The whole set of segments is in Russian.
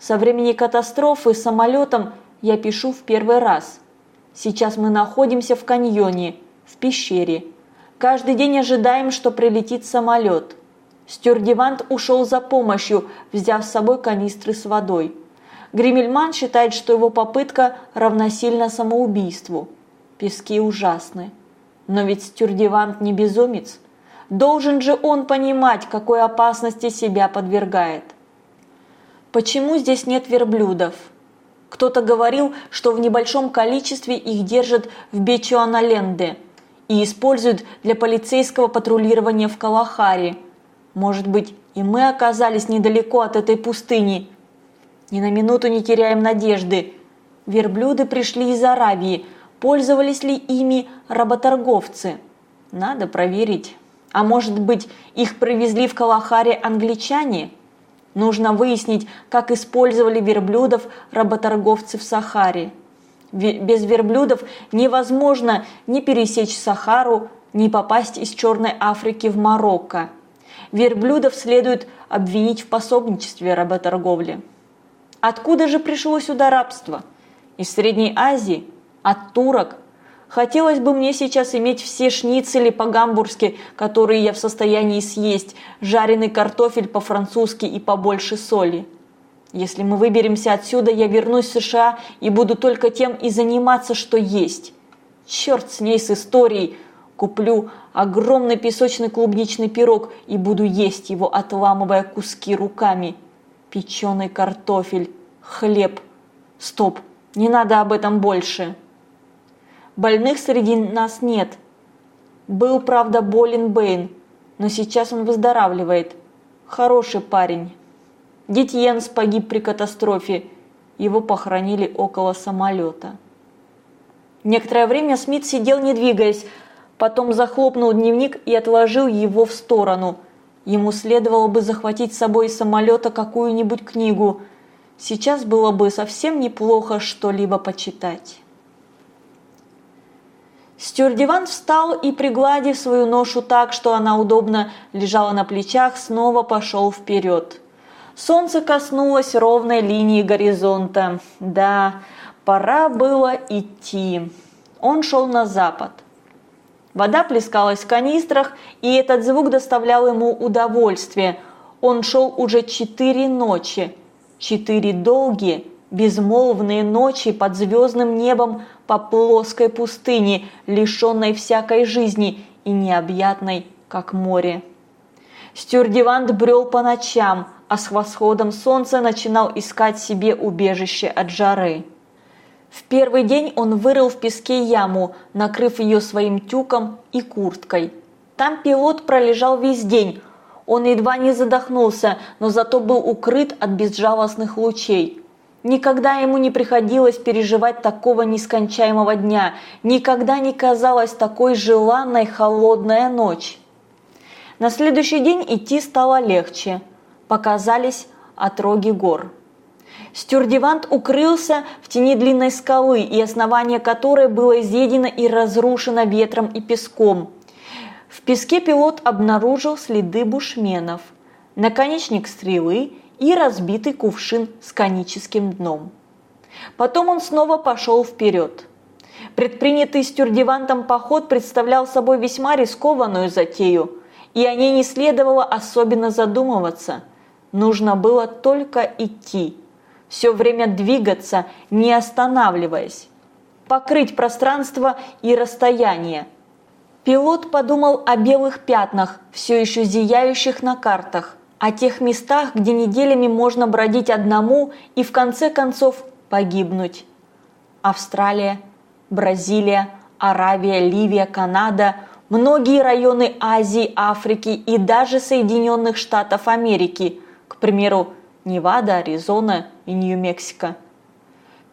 Со времени катастрофы самолетом я пишу в первый раз. Сейчас мы находимся в каньоне, в пещере. Каждый день ожидаем, что прилетит самолет. Стюардевант ушел за помощью, взяв с собой канистры с водой. Гримельман считает, что его попытка равносильна самоубийству. Пески ужасны. Но ведь Стюардевант не безумец. Должен же он понимать, какой опасности себя подвергает. Почему здесь нет верблюдов? Кто-то говорил, что в небольшом количестве их держат в Бечуаналенде и используют для полицейского патрулирования в Калахаре. Может быть, и мы оказались недалеко от этой пустыни. Ни на минуту не теряем надежды. Верблюды пришли из Аравии. Пользовались ли ими работорговцы? Надо проверить. А может быть, их привезли в Калахаре англичане? Нужно выяснить, как использовали верблюдов работорговцы в Сахаре. Без верблюдов невозможно ни пересечь Сахару, ни попасть из Черной Африки в Марокко. Верблюдов следует обвинить в пособничестве работорговли. Откуда же пришло сюда рабство? Из Средней Азии? От турок? Хотелось бы мне сейчас иметь все шницели по-гамбургски, которые я в состоянии съесть, жареный картофель по-французски и побольше соли. Если мы выберемся отсюда, я вернусь в США и буду только тем и заниматься, что есть. Черт с ней, с историей. Куплю огромный песочный клубничный пирог и буду есть его, отламывая куски руками. Печеный картофель, хлеб. Стоп, не надо об этом больше. Больных среди нас нет. Был, правда, болен Бэйн, но сейчас он выздоравливает. Хороший парень. Дитьенс погиб при катастрофе. Его похоронили около самолета. Некоторое время Смит сидел не двигаясь, потом захлопнул дневник и отложил его в сторону. Ему следовало бы захватить с собой из самолета какую-нибудь книгу. Сейчас было бы совсем неплохо что-либо почитать. Стюардеван встал и, пригладив свою ношу так, что она удобно лежала на плечах, снова пошел вперед. Солнце коснулось ровной линии горизонта. Да, пора было идти. Он шел на запад. Вода плескалась в канистрах, и этот звук доставлял ему удовольствие. Он шел уже четыре ночи. Четыре долгие, безмолвные ночи под звездным небом по плоской пустыне, лишенной всякой жизни и необъятной, как море. Стюардевант брел по ночам, а с восходом солнца начинал искать себе убежище от жары. В первый день он вырыл в песке яму, накрыв ее своим тюком и курткой. Там пилот пролежал весь день. Он едва не задохнулся, но зато был укрыт от безжалостных лучей. Никогда ему не приходилось переживать такого нескончаемого дня, никогда не казалась такой желанной холодная ночь. На следующий день идти стало легче. Показались отроги гор. Стюрдевант укрылся в тени длинной скалы, и основание которой было изъедено и разрушено ветром и песком. В песке пилот обнаружил следы бушменов, наконечник стрелы и разбитый кувшин с коническим дном. Потом он снова пошел вперед. Предпринятый стюрдевантом поход представлял собой весьма рискованную затею, и о ней не следовало особенно задумываться. Нужно было только идти, все время двигаться, не останавливаясь, покрыть пространство и расстояние. Пилот подумал о белых пятнах, все еще зияющих на картах, о тех местах, где неделями можно бродить одному и в конце концов погибнуть. Австралия, Бразилия, Аравия, Ливия, Канада, многие районы Азии, Африки и даже Соединенных Штатов Америки, к примеру, Невада, Аризона и Нью-Мексико.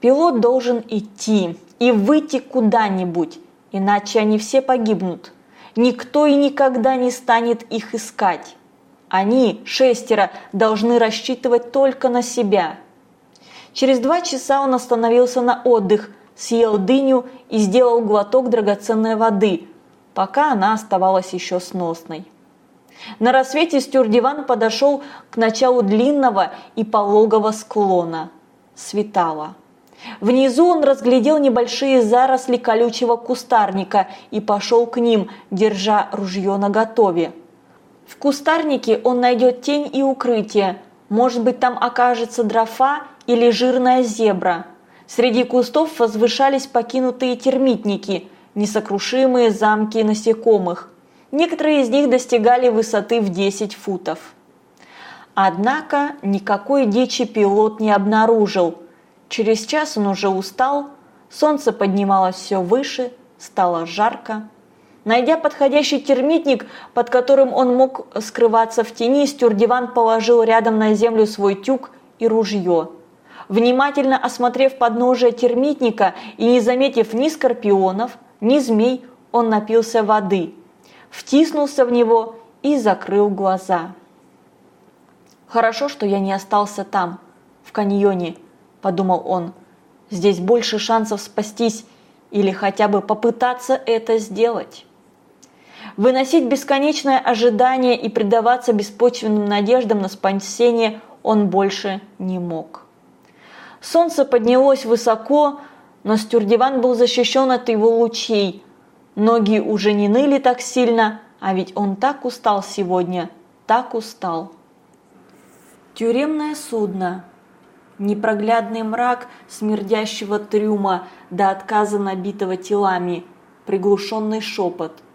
Пилот должен идти и выйти куда-нибудь, иначе они все погибнут. Никто и никогда не станет их искать. Они, шестеро, должны рассчитывать только на себя. Через два часа он остановился на отдых, съел дыню и сделал глоток драгоценной воды, пока она оставалась еще сносной. На рассвете Стюрдиван подошел к началу длинного и пологого склона. Светало. Внизу он разглядел небольшие заросли колючего кустарника и пошел к ним, держа ружье наготове. В кустарнике он найдет тень и укрытие. Может быть, там окажется дрофа или жирная зебра. Среди кустов возвышались покинутые термитники, несокрушимые замки насекомых. Некоторые из них достигали высоты в 10 футов. Однако никакой дичи пилот не обнаружил. Через час он уже устал, солнце поднималось все выше, стало жарко. Найдя подходящий термитник, под которым он мог скрываться в тени, Стюрдиван положил рядом на землю свой тюк и ружье. Внимательно осмотрев подножие термитника и не заметив ни скорпионов, ни змей, он напился воды, втиснулся в него и закрыл глаза. «Хорошо, что я не остался там, в каньоне», – подумал он. «Здесь больше шансов спастись или хотя бы попытаться это сделать». Выносить бесконечное ожидание и предаваться беспочвенным надеждам на спасение он больше не мог. Солнце поднялось высоко, но Стюрдиван был защищен от его лучей. Ноги уже не ныли так сильно, а ведь он так устал сегодня, так устал. Тюремное судно. Непроглядный мрак смердящего трюма до отказа набитого телами, приглушенный шепот –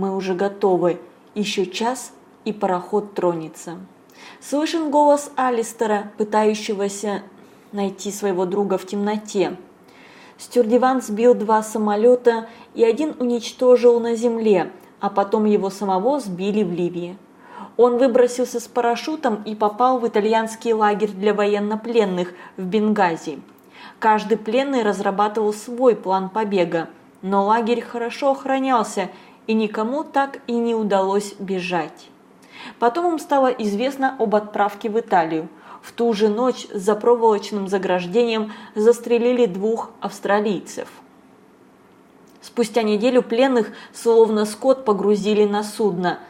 мы уже готовы. Еще час, и пароход тронется. Слышен голос Алистера, пытающегося найти своего друга в темноте. Стюрдиван сбил два самолета и один уничтожил на земле, а потом его самого сбили в Ливии. Он выбросился с парашютом и попал в итальянский лагерь для военнопленных в Бенгази. Каждый пленный разрабатывал свой план побега, но лагерь хорошо охранялся и никому так и не удалось бежать. Потом им стало известно об отправке в Италию. В ту же ночь за проволочным заграждением застрелили двух австралийцев. Спустя неделю пленных, словно скот, погрузили на судно.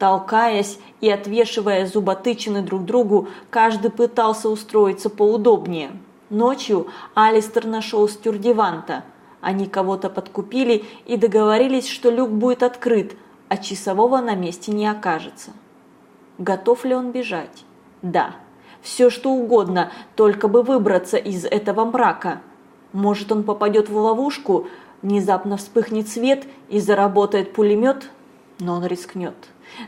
Толкаясь и отвешивая зуботычины друг другу, каждый пытался устроиться поудобнее. Ночью Алистер нашел стюрдеванта – они кого-то подкупили и договорились, что люк будет открыт, а часового на месте не окажется. Готов ли он бежать? Да. Все что угодно, только бы выбраться из этого мрака. Может он попадет в ловушку, внезапно вспыхнет свет и заработает пулемет, но он рискнет.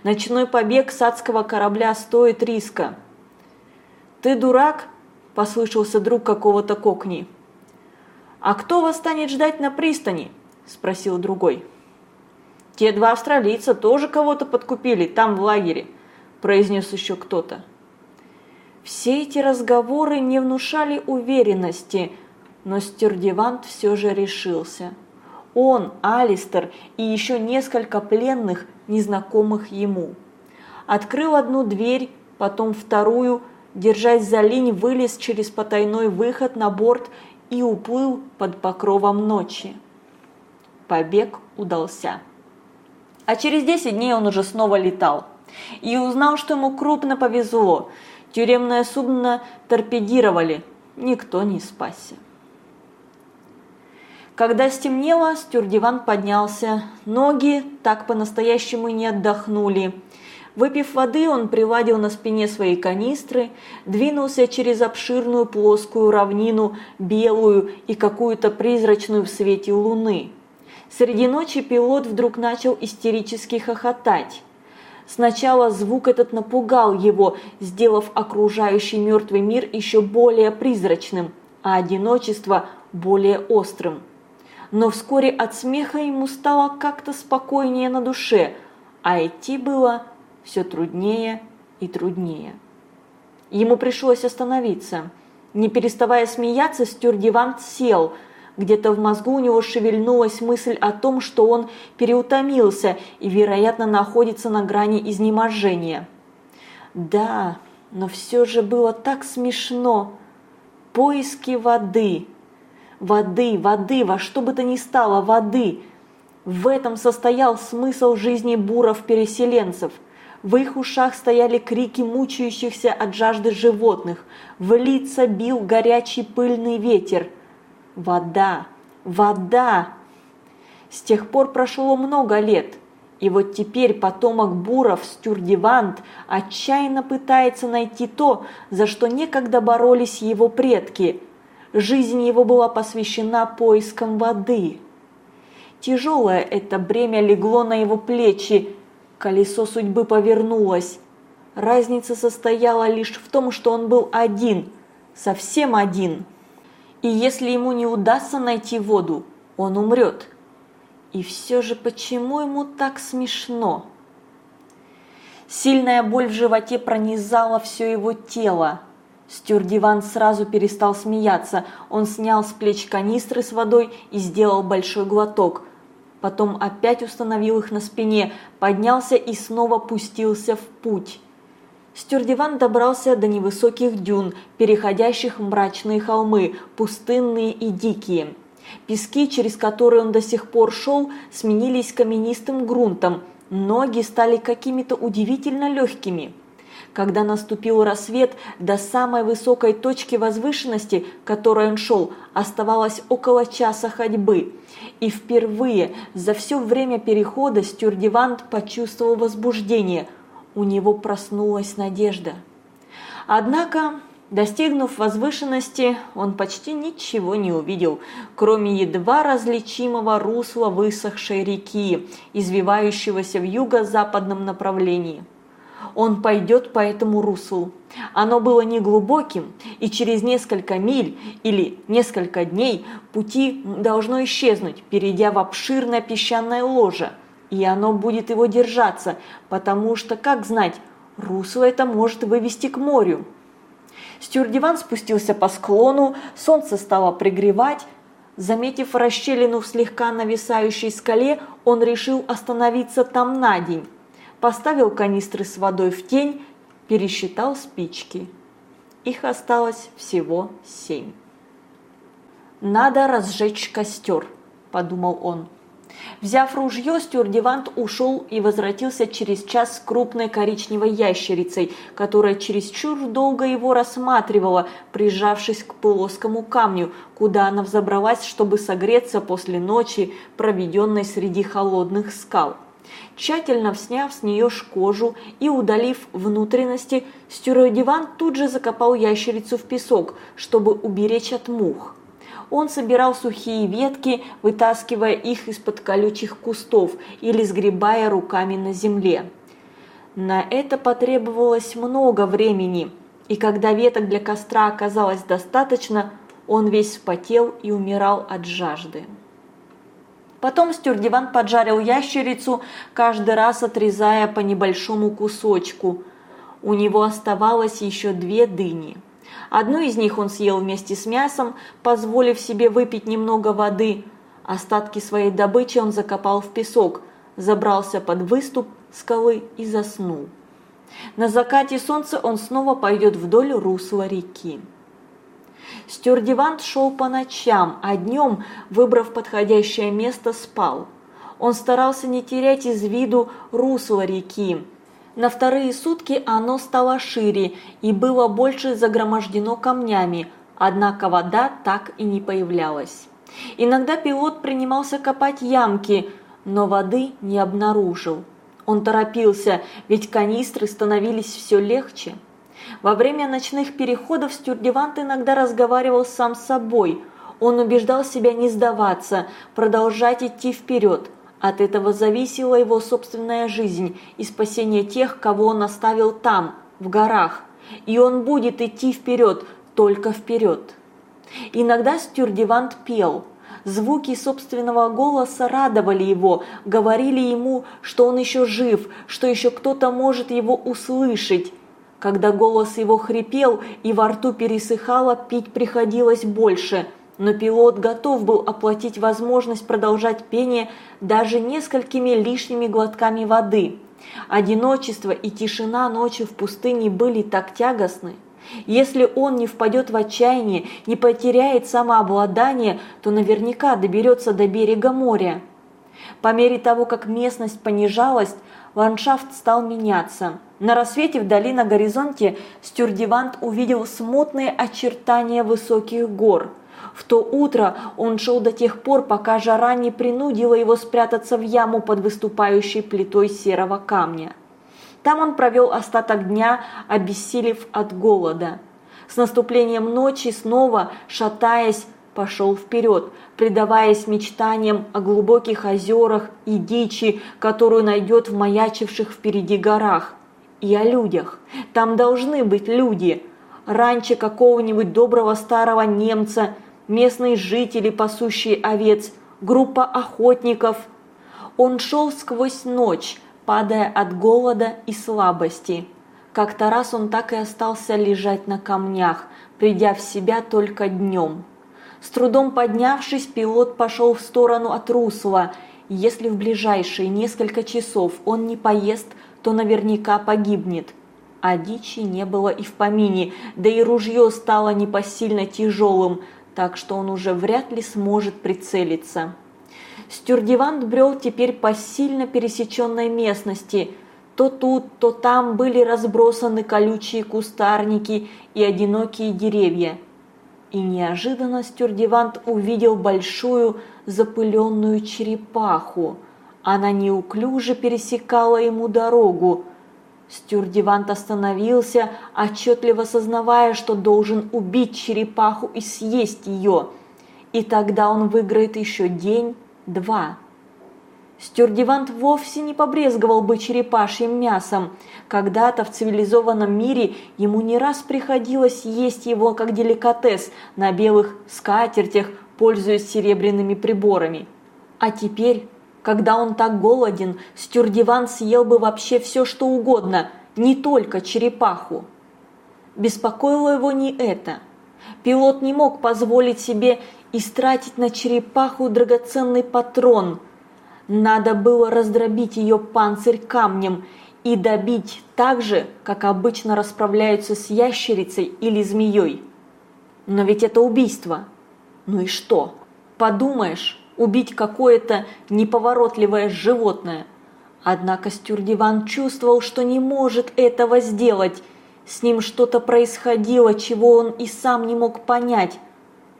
Ночной побег с адского корабля стоит риска. «Ты дурак?» – послышался друг какого-то кокни. «А кто вас станет ждать на пристани?» – спросил другой. «Те два австралийца тоже кого-то подкупили там в лагере», – произнес еще кто-то. Все эти разговоры не внушали уверенности, но Стюрдевант все же решился. Он, Алистер и еще несколько пленных, незнакомых ему. Открыл одну дверь, потом вторую, держась за линь, вылез через потайной выход на борт и уплыл под покровом ночи. Побег удался. А через 10 дней он уже снова летал. И узнал, что ему крупно повезло. Тюремное судно торпедировали. Никто не спасся. Когда стемнело, Стюрдиван поднялся. Ноги так по-настоящему не отдохнули. Выпив воды, он приладил на спине свои канистры, двинулся через обширную плоскую равнину, белую и какую-то призрачную в свете луны. Среди ночи пилот вдруг начал истерически хохотать. Сначала звук этот напугал его, сделав окружающий мертвый мир еще более призрачным, а одиночество более острым. Но вскоре от смеха ему стало как-то спокойнее на душе, а идти было все труднее и труднее. Ему пришлось остановиться. Не переставая смеяться, Стюрдивант сел. Где-то в мозгу у него шевельнулась мысль о том, что он переутомился и, вероятно, находится на грани изнеможения. Да, но все же было так смешно. Поиски воды. Воды, воды, во что бы то ни стало, воды. В этом состоял смысл жизни буров-переселенцев – В их ушах стояли крики мучающихся от жажды животных. В лица бил горячий пыльный ветер. Вода! Вода! С тех пор прошло много лет. И вот теперь потомок Буров, Стюрдевант, отчаянно пытается найти то, за что некогда боролись его предки. Жизнь его была посвящена поискам воды. Тяжелое это бремя легло на его плечи, колесо судьбы повернулось. Разница состояла лишь в том, что он был один, совсем один. И если ему не удастся найти воду, он умрет. И все же почему ему так смешно? Сильная боль в животе пронизала все его тело. Стюрдиван сразу перестал смеяться. Он снял с плеч канистры с водой и сделал большой глоток. Потом опять установил их на спине, поднялся и снова пустился в путь. Стюрдиван добрался до невысоких дюн, переходящих в мрачные холмы, пустынные и дикие. Пески, через которые он до сих пор шел, сменились каменистым грунтом, ноги стали какими-то удивительно легкими. Когда наступил рассвет, до самой высокой точки возвышенности, к которой он шел, оставалось около часа ходьбы. И впервые за все время перехода Стюрдевант почувствовал возбуждение. У него проснулась надежда. Однако Достигнув возвышенности, он почти ничего не увидел, кроме едва различимого русла высохшей реки, извивающегося в юго-западном направлении. Он пойдет по этому руслу. Оно было неглубоким, и через несколько миль или несколько дней пути должно исчезнуть, перейдя в обширное песчаное ложе. И оно будет его держаться, потому что, как знать, русло это может вывести к морю. Стюрдиван спустился по склону, солнце стало пригревать. Заметив расщелину в слегка нависающей скале, он решил остановиться там на день. Поставил канистры с водой в тень, пересчитал спички. Их осталось всего семь. «Надо разжечь костер», – подумал он. Взяв ружье, стюардевант ушел и возвратился через час с крупной коричневой ящерицей, которая чересчур долго его рассматривала, прижавшись к плоскому камню, куда она взобралась, чтобы согреться после ночи, проведенной среди холодных скал. Тщательно сняв с нее кожу и удалив внутренности, стюардевант тут же закопал ящерицу в песок, чтобы уберечь от мух. Он собирал сухие ветки, вытаскивая их из-под колючих кустов или сгребая руками на земле. На это потребовалось много времени, и когда веток для костра оказалось достаточно, он весь вспотел и умирал от жажды. Потом Стюрдиван поджарил ящерицу, каждый раз отрезая по небольшому кусочку. У него оставалось еще две дыни. Одну из них он съел вместе с мясом, позволив себе выпить немного воды. Остатки своей добычи он закопал в песок, забрался под выступ скалы и заснул. На закате солнца он снова пойдет вдоль русла реки. Стюардевант шел по ночам, а днем, выбрав подходящее место, спал. Он старался не терять из виду русло реки, на вторые сутки оно стало шире и было больше загромождено камнями, однако вода так и не появлялась. Иногда пилот принимался копать ямки, но воды не обнаружил. Он торопился, ведь канистры становились все легче. Во время ночных переходов стюардевант иногда разговаривал сам с собой. Он убеждал себя не сдаваться, продолжать идти вперед – от этого зависела его собственная жизнь и спасение тех, кого он оставил там, в горах. И он будет идти вперед, только вперед. Иногда Стюрдевант пел. Звуки собственного голоса радовали его, говорили ему, что он еще жив, что еще кто-то может его услышать. Когда голос его хрипел и во рту пересыхало, пить приходилось больше – но пилот готов был оплатить возможность продолжать пение даже несколькими лишними глотками воды. Одиночество и тишина ночи в пустыне были так тягостны. Если он не впадет в отчаяние, не потеряет самообладание, то наверняка доберется до берега моря. По мере того, как местность понижалась, Ландшафт стал меняться. На рассвете вдали на горизонте Стюрдевант увидел смутные очертания высоких гор. В то утро он шел до тех пор, пока жара не принудила его спрятаться в яму под выступающей плитой серого камня. Там он провел остаток дня, обессилев от голода. С наступлением ночи снова, шатаясь, пошел вперед, предаваясь мечтаниям о глубоких озерах и дичи, которую найдет в маячивших впереди горах. И о людях. Там должны быть люди. Раньше какого-нибудь доброго старого немца, местные жители, пасущие овец, группа охотников. Он шел сквозь ночь, падая от голода и слабости. Как-то раз он так и остался лежать на камнях, придя в себя только днем. С трудом поднявшись, пилот пошел в сторону от русла. Если в ближайшие несколько часов он не поест, то наверняка погибнет. А дичи не было и в помине, да и ружье стало непосильно тяжелым, так что он уже вряд ли сможет прицелиться. Стюрдевант брел теперь по сильно пересеченной местности. То тут, то там были разбросаны колючие кустарники и одинокие деревья. И неожиданно Стюрдевант увидел большую запыленную черепаху. Она неуклюже пересекала ему дорогу. Стюрдевант остановился, отчетливо сознавая, что должен убить черепаху и съесть ее. И тогда он выиграет еще день-два. Стюрдевант вовсе не побрезговал бы черепашьим мясом. Когда-то в цивилизованном мире ему не раз приходилось есть его как деликатес на белых скатертях, пользуясь серебряными приборами. А теперь, когда он так голоден, Стюрдевант съел бы вообще все что угодно, не только черепаху. Беспокоило его не это. Пилот не мог позволить себе истратить на черепаху драгоценный патрон – надо было раздробить ее панцирь камнем и добить так же, как обычно расправляются с ящерицей или змеей. Но ведь это убийство. Ну и что? Подумаешь, убить какое-то неповоротливое животное. Однако Стюрдиван чувствовал, что не может этого сделать. С ним что-то происходило, чего он и сам не мог понять.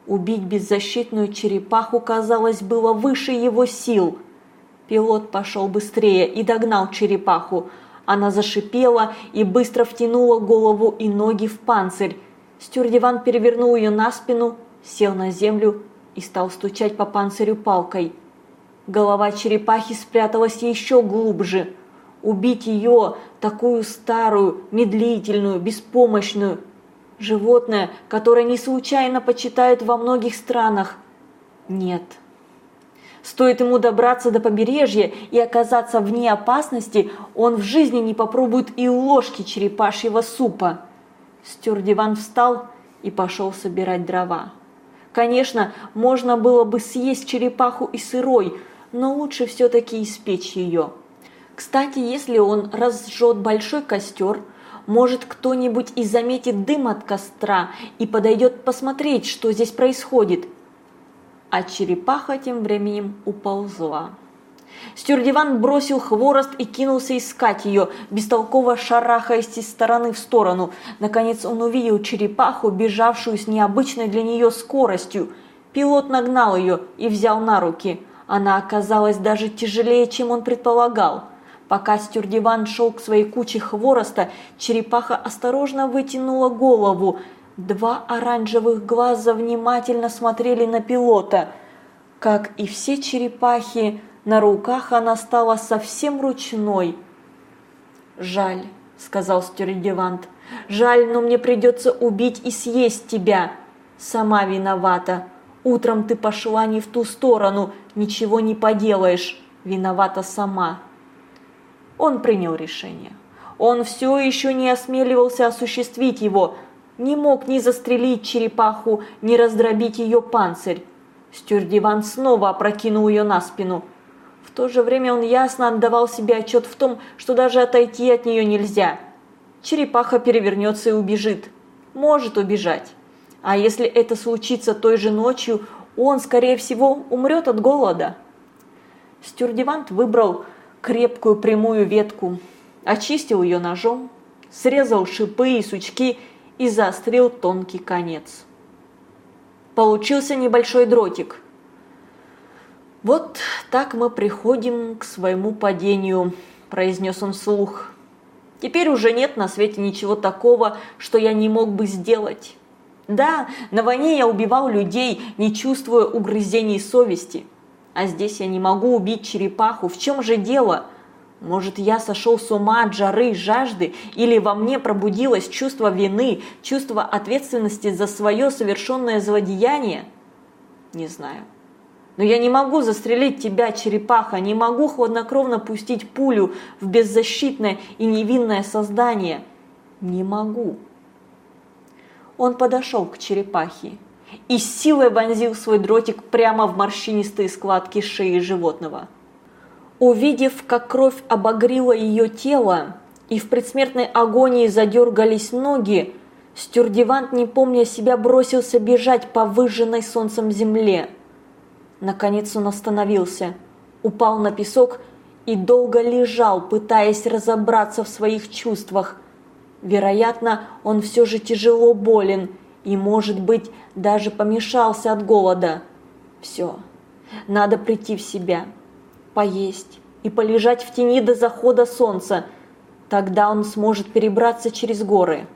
Убить беззащитную черепаху, казалось, было выше его сил – Пилот пошел быстрее и догнал черепаху. Она зашипела и быстро втянула голову и ноги в панцирь. Стюрдиван перевернул ее на спину, сел на землю и стал стучать по панцирю палкой. Голова черепахи спряталась еще глубже. Убить ее, такую старую, медлительную, беспомощную. Животное, которое не случайно почитают во многих странах. Нет. Стоит ему добраться до побережья и оказаться вне опасности, он в жизни не попробует и ложки черепашьего супа. Стюрдиван встал и пошел собирать дрова. Конечно, можно было бы съесть черепаху и сырой, но лучше все-таки испечь ее. Кстати, если он разжжет большой костер, может кто-нибудь и заметит дым от костра и подойдет посмотреть, что здесь происходит – а черепаха тем временем уползла. Стюрдиван бросил хворост и кинулся искать ее, бестолково шарахаясь из стороны в сторону. Наконец он увидел черепаху, бежавшую с необычной для нее скоростью. Пилот нагнал ее и взял на руки. Она оказалась даже тяжелее, чем он предполагал. Пока Стюрдиван шел к своей куче хвороста, черепаха осторожно вытянула голову, Два оранжевых глаза внимательно смотрели на пилота. Как и все черепахи, на руках она стала совсем ручной. «Жаль», — сказал Стюрдевант, — «жаль, но мне придется убить и съесть тебя. Сама виновата. Утром ты пошла не в ту сторону, ничего не поделаешь. Виновата сама». Он принял решение. Он все еще не осмеливался осуществить его, — не мог ни застрелить черепаху, ни раздробить ее панцирь. Стюрдиван снова опрокинул ее на спину. В то же время он ясно отдавал себе отчет в том, что даже отойти от нее нельзя. Черепаха перевернется и убежит. Может убежать. А если это случится той же ночью, он, скорее всего, умрет от голода. Стюрдивант выбрал крепкую прямую ветку, очистил ее ножом, срезал шипы и сучки и заострил тонкий конец. Получился небольшой дротик. «Вот так мы приходим к своему падению», – произнес он вслух. «Теперь уже нет на свете ничего такого, что я не мог бы сделать. Да, на войне я убивал людей, не чувствуя угрызений совести. А здесь я не могу убить черепаху. В чем же дело?» Может, я сошел с ума от жары и жажды, или во мне пробудилось чувство вины, чувство ответственности за свое совершенное злодеяние? Не знаю. Но я не могу застрелить тебя, черепаха, не могу хладнокровно пустить пулю в беззащитное и невинное создание. Не могу. Он подошел к черепахе и с силой вонзил свой дротик прямо в морщинистые складки шеи животного. Увидев, как кровь обогрила ее тело, и в предсмертной агонии задергались ноги, Стюрдевант, не помня себя, бросился бежать по выжженной солнцем земле. Наконец он остановился, упал на песок и долго лежал, пытаясь разобраться в своих чувствах. Вероятно, он все же тяжело болен и, может быть, даже помешался от голода. Все, надо прийти в себя поесть и полежать в тени до захода солнца. Тогда он сможет перебраться через горы.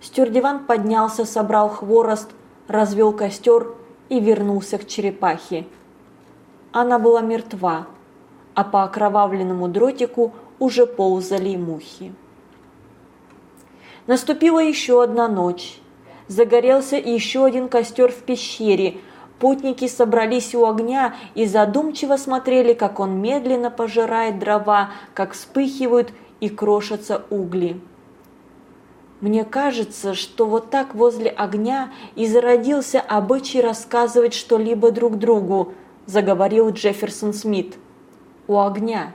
Стюрдиван поднялся, собрал хворост, развел костер и вернулся к черепахе. Она была мертва, а по окровавленному дротику уже ползали мухи. Наступила еще одна ночь. Загорелся еще один костер в пещере, Путники собрались у огня и задумчиво смотрели, как он медленно пожирает дрова, как вспыхивают и крошатся угли. Мне кажется, что вот так возле огня и зародился обычай рассказывать что-либо друг другу, заговорил Джефферсон Смит. У огня.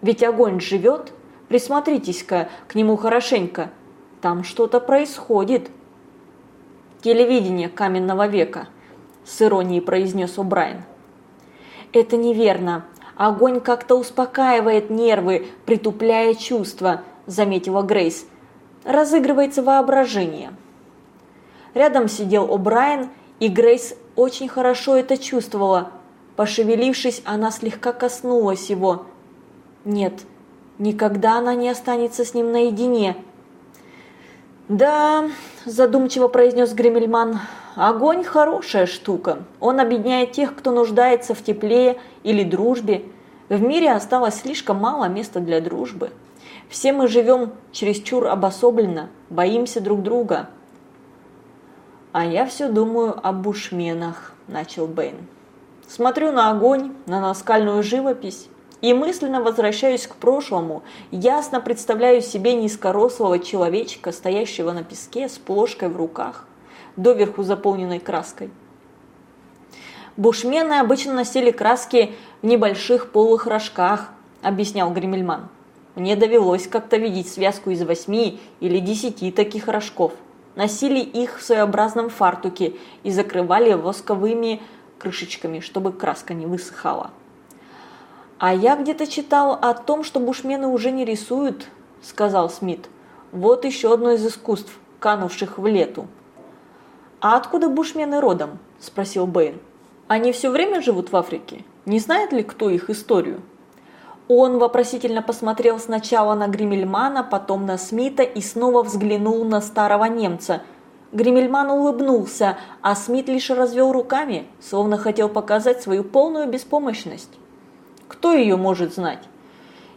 Ведь огонь живет. Присмотритесь-ка к нему хорошенько. Там что-то происходит. Телевидение каменного века – с иронией произнес О'Брайен. Это неверно. Огонь как-то успокаивает нервы, притупляя чувства, заметила Грейс. Разыгрывается воображение. Рядом сидел О'Брайен, и Грейс очень хорошо это чувствовала. Пошевелившись, она слегка коснулась его. Нет, никогда она не останется с ним наедине. «Да», – задумчиво произнес Гремельман, Огонь хорошая штука. Он объединяет тех, кто нуждается в тепле или дружбе. В мире осталось слишком мало места для дружбы. Все мы живем чересчур обособленно, боимся друг друга. А я все думаю о бушменах, начал Бэйн. Смотрю на огонь, на наскальную живопись и мысленно возвращаюсь к прошлому, ясно представляю себе низкорослого человечка, стоящего на песке с плошкой в руках доверху заполненной краской. Бушмены обычно носили краски в небольших полых рожках, объяснял Гремельман. Мне довелось как-то видеть связку из восьми или десяти таких рожков. Носили их в своеобразном фартуке и закрывали восковыми крышечками, чтобы краска не высыхала. «А я где-то читал о том, что бушмены уже не рисуют», – сказал Смит. «Вот еще одно из искусств, канувших в лету». «А откуда бушмены родом?» – спросил Бэйн. «Они все время живут в Африке? Не знает ли кто их историю?» Он вопросительно посмотрел сначала на Гримельмана, потом на Смита и снова взглянул на старого немца. Гримельман улыбнулся, а Смит лишь развел руками, словно хотел показать свою полную беспомощность. Кто ее может знать?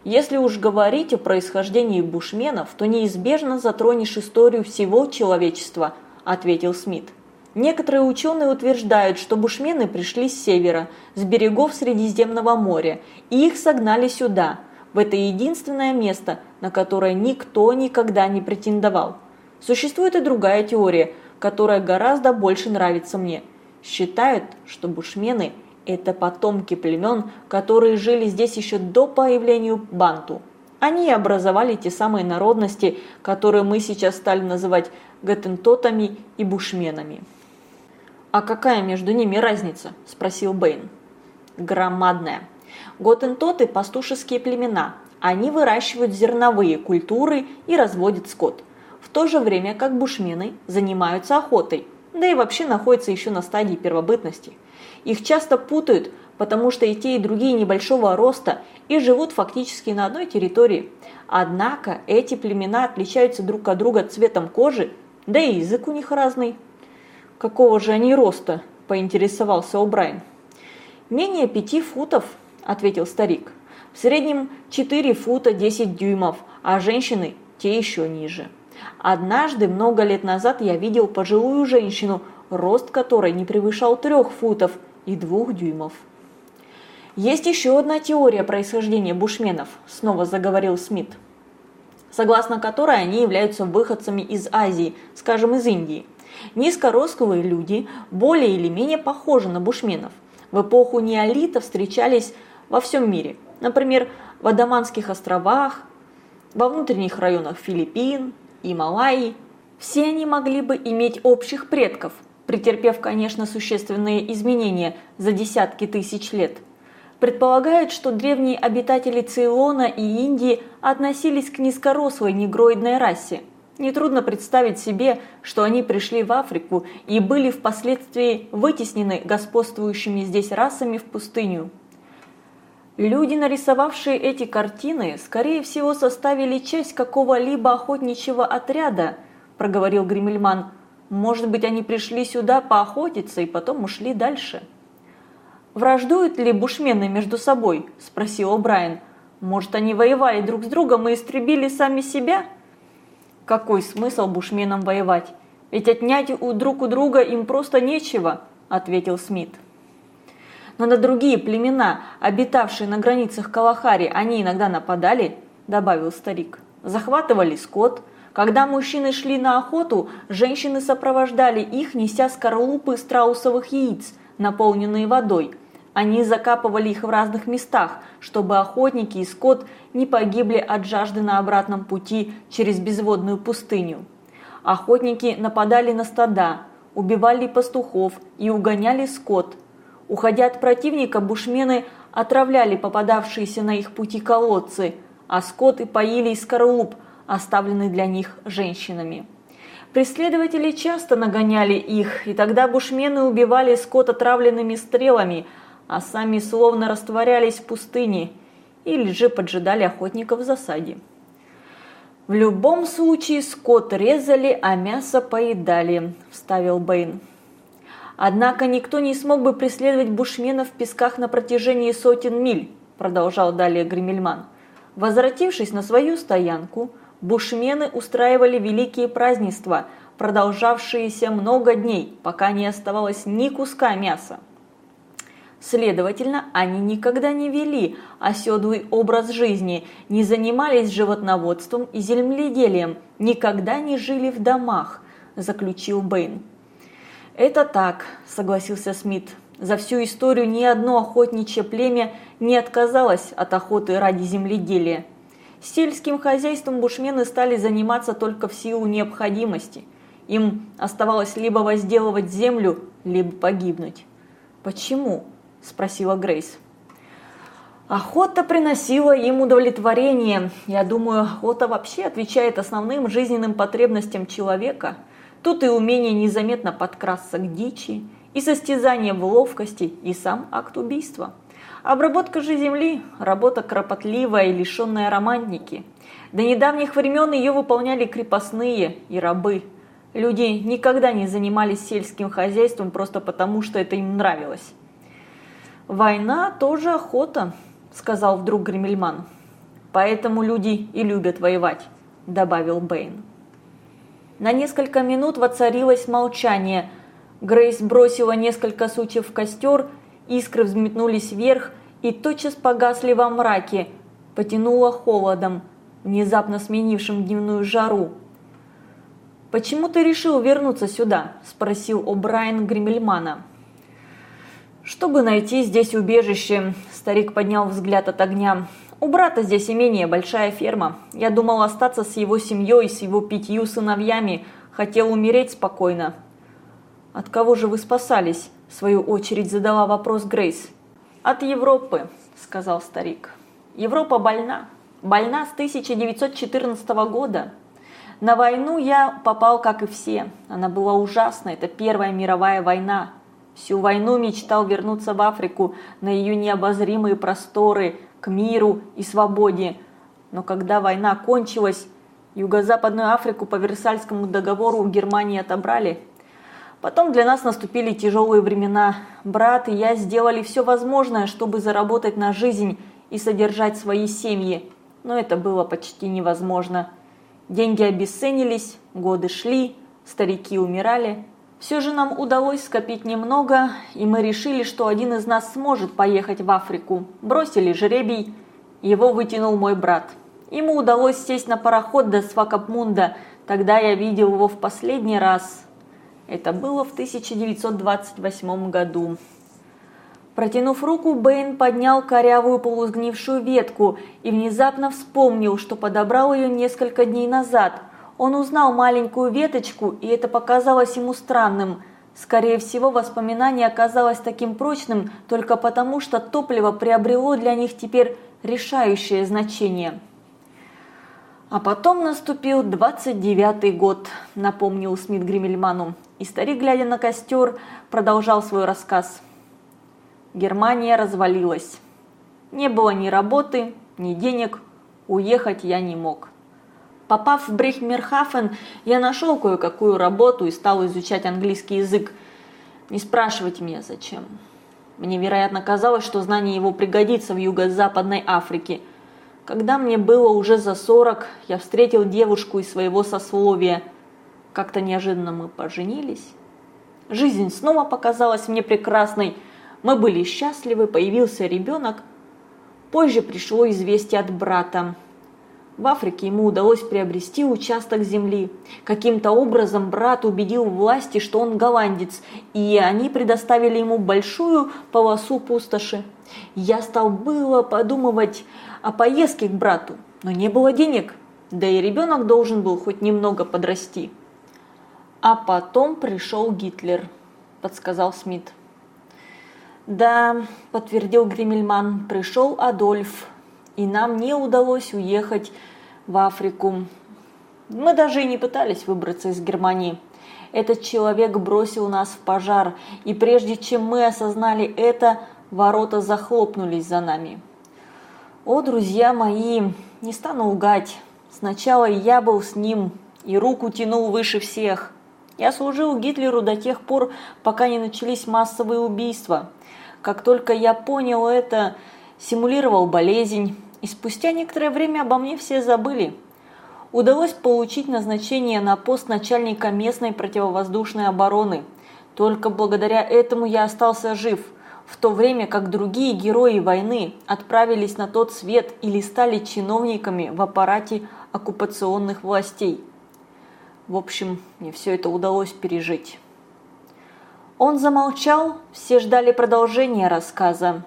Если уж говорить о происхождении бушменов, то неизбежно затронешь историю всего человечества –– ответил Смит. Некоторые ученые утверждают, что бушмены пришли с севера, с берегов Средиземного моря, и их согнали сюда, в это единственное место, на которое никто никогда не претендовал. Существует и другая теория, которая гораздо больше нравится мне. Считают, что бушмены – это потомки племен, которые жили здесь еще до появления банту. Они образовали те самые народности, которые мы сейчас стали называть гаттентотами и бушменами. «А какая между ними разница?» – спросил Бэйн. «Громадная. Готентоты – пастушеские племена. Они выращивают зерновые культуры и разводят скот. В то же время как бушмены занимаются охотой, да и вообще находятся еще на стадии первобытности. Их часто путают, потому что и те, и другие небольшого роста и живут фактически на одной территории. Однако эти племена отличаются друг от друга цветом кожи, да и язык у них разный. «Какого же они роста?» – поинтересовался О'Брайен. «Менее пяти футов», – ответил старик. «В среднем 4 фута 10 дюймов, а женщины те еще ниже. Однажды, много лет назад, я видел пожилую женщину, рост которой не превышал трех футов и двух дюймов». «Есть еще одна теория происхождения бушменов», – снова заговорил Смит согласно которой они являются выходцами из Азии, скажем, из Индии. Низкорослые люди более или менее похожи на бушменов. В эпоху неолита встречались во всем мире. Например, в Адаманских островах, во внутренних районах Филиппин и Малайи. Все они могли бы иметь общих предков, претерпев, конечно, существенные изменения за десятки тысяч лет. Предполагают, что древние обитатели Цейлона и Индии относились к низкорослой негроидной расе – Нетрудно представить себе, что они пришли в Африку и были впоследствии вытеснены господствующими здесь расами в пустыню. Люди, нарисовавшие эти картины, скорее всего составили часть какого-либо охотничьего отряда, проговорил Гримельман. Может быть, они пришли сюда поохотиться и потом ушли дальше. «Враждуют ли бушмены между собой?» – спросил О'Брайен. «Может, они воевали друг с другом и истребили сами себя?» Какой смысл бушменам воевать? Ведь отнять у друг у друга им просто нечего, ответил Смит. Но на другие племена, обитавшие на границах Калахари, они иногда нападали, добавил старик. Захватывали скот. Когда мужчины шли на охоту, женщины сопровождали их, неся скорлупы страусовых яиц, наполненные водой, они закапывали их в разных местах, чтобы охотники и скот не погибли от жажды на обратном пути через безводную пустыню. Охотники нападали на стада, убивали пастухов и угоняли скот. Уходя от противника, бушмены отравляли попадавшиеся на их пути колодцы, а скот и поили из скорлуп, оставленных для них женщинами. Преследователи часто нагоняли их, и тогда бушмены убивали скот отравленными стрелами – а сами словно растворялись в пустыне или же поджидали охотников в засаде. «В любом случае скот резали, а мясо поедали», – вставил Бэйн. «Однако никто не смог бы преследовать бушменов в песках на протяжении сотен миль», – продолжал далее Гремельман. Возвратившись на свою стоянку, бушмены устраивали великие празднества, продолжавшиеся много дней, пока не оставалось ни куска мяса. Следовательно, они никогда не вели оседлый образ жизни, не занимались животноводством и земледелием, никогда не жили в домах, заключил Бэйн. Это так, согласился Смит. За всю историю ни одно охотничье племя не отказалось от охоты ради земледелия. Сельским хозяйством бушмены стали заниматься только в силу необходимости. Им оставалось либо возделывать землю, либо погибнуть. Почему? – спросила Грейс. Охота приносила им удовлетворение. Я думаю, охота вообще отвечает основным жизненным потребностям человека. Тут и умение незаметно подкрасться к дичи, и состязание в ловкости, и сам акт убийства. Обработка же земли – работа кропотливая и лишенная романтики. До недавних времен ее выполняли крепостные и рабы. Люди никогда не занимались сельским хозяйством просто потому, что это им нравилось. «Война тоже охота», – сказал вдруг Гремельман. «Поэтому люди и любят воевать», – добавил Бэйн. На несколько минут воцарилось молчание. Грейс бросила несколько сучьев в костер, искры взметнулись вверх и тотчас погасли во мраке, потянуло холодом, внезапно сменившим дневную жару. «Почему ты решил вернуться сюда?» – спросил О'Брайен Гримельмана. Чтобы найти здесь убежище, старик поднял взгляд от огня. У брата здесь имение, большая ферма. Я думал остаться с его семьей, с его пятью сыновьями. Хотел умереть спокойно. От кого же вы спасались? В свою очередь задала вопрос Грейс. От Европы, сказал старик. Европа больна. Больна с 1914 года. На войну я попал, как и все. Она была ужасна. Это Первая мировая война. Всю войну мечтал вернуться в Африку, на ее необозримые просторы, к миру и свободе. Но когда война кончилась, Юго-Западную Африку по Версальскому договору у Германии отобрали. Потом для нас наступили тяжелые времена. Брат и я сделали все возможное, чтобы заработать на жизнь и содержать свои семьи. Но это было почти невозможно. Деньги обесценились, годы шли, старики умирали. Все же нам удалось скопить немного, и мы решили, что один из нас сможет поехать в Африку. Бросили жребий, его вытянул мой брат. Ему удалось сесть на пароход до Свакапмунда, тогда я видел его в последний раз. Это было в 1928 году. Протянув руку, Бэйн поднял корявую полусгнившую ветку и внезапно вспомнил, что подобрал ее несколько дней назад – он узнал маленькую веточку, и это показалось ему странным. Скорее всего, воспоминание оказалось таким прочным только потому, что топливо приобрело для них теперь решающее значение. А потом наступил 29-й год, напомнил Смит Гримельману. И старик, глядя на костер, продолжал свой рассказ. Германия развалилась. Не было ни работы, ни денег, уехать я не мог. Попав в Брехмерхафен, я нашел кое-какую работу и стал изучать английский язык. Не спрашивайте меня, зачем. Мне, вероятно, казалось, что знание его пригодится в юго-западной Африке. Когда мне было уже за 40, я встретил девушку из своего сословия. Как-то неожиданно мы поженились. Жизнь снова показалась мне прекрасной. Мы были счастливы, появился ребенок. Позже пришло известие от брата. В Африке ему удалось приобрести участок земли. Каким-то образом брат убедил власти, что он голландец, и они предоставили ему большую полосу пустоши. Я стал было подумывать о поездке к брату, но не было денег, да и ребенок должен был хоть немного подрасти. А потом пришел Гитлер, подсказал Смит. Да, подтвердил Гримельман, пришел Адольф, и нам не удалось уехать в Африку. Мы даже и не пытались выбраться из Германии. Этот человек бросил нас в пожар, и прежде чем мы осознали это, ворота захлопнулись за нами. О, друзья мои, не стану лгать. Сначала я был с ним и руку тянул выше всех. Я служил Гитлеру до тех пор, пока не начались массовые убийства. Как только я понял это, симулировал болезнь, и спустя некоторое время обо мне все забыли. Удалось получить назначение на пост начальника местной противовоздушной обороны. Только благодаря этому я остался жив, в то время как другие герои войны отправились на тот свет или стали чиновниками в аппарате оккупационных властей. В общем, мне все это удалось пережить. Он замолчал, все ждали продолжения рассказа.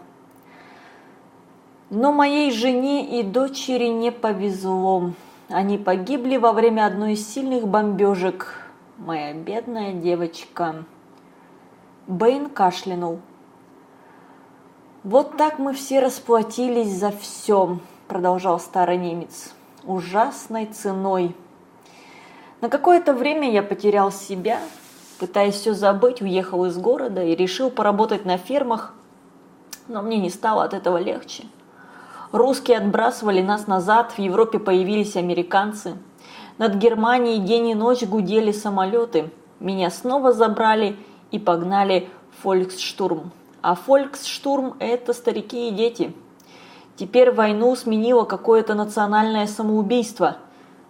Но моей жене и дочери не повезло. Они погибли во время одной из сильных бомбежек. Моя бедная девочка. Бэйн кашлянул. «Вот так мы все расплатились за все», – продолжал старый немец. «Ужасной ценой. На какое-то время я потерял себя, пытаясь все забыть, уехал из города и решил поработать на фермах, но мне не стало от этого легче. Русские отбрасывали нас назад, в Европе появились американцы. Над Германией день и ночь гудели самолеты. Меня снова забрали и погнали в Фольксштурм. А Фольксштурм – это старики и дети. Теперь войну сменило какое-то национальное самоубийство.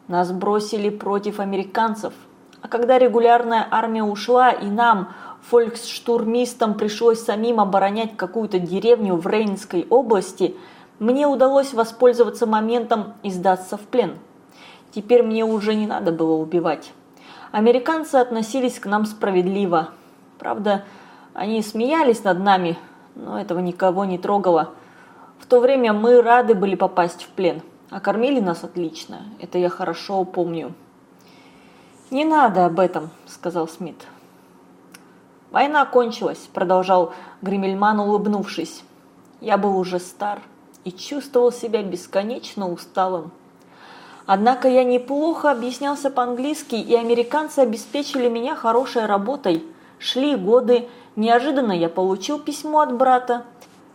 Нас бросили против американцев. А когда регулярная армия ушла, и нам, фольксштурмистам, пришлось самим оборонять какую-то деревню в Рейнской области – мне удалось воспользоваться моментом и сдаться в плен. Теперь мне уже не надо было убивать. Американцы относились к нам справедливо. Правда, они смеялись над нами, но этого никого не трогало. В то время мы рады были попасть в плен, а кормили нас отлично, это я хорошо помню. «Не надо об этом», – сказал Смит. «Война кончилась», – продолжал Гримельман, улыбнувшись. я был уже стар и чувствовал себя бесконечно усталым. Однако я неплохо объяснялся по-английски, и американцы обеспечили меня хорошей работой. Шли годы, неожиданно я получил письмо от брата.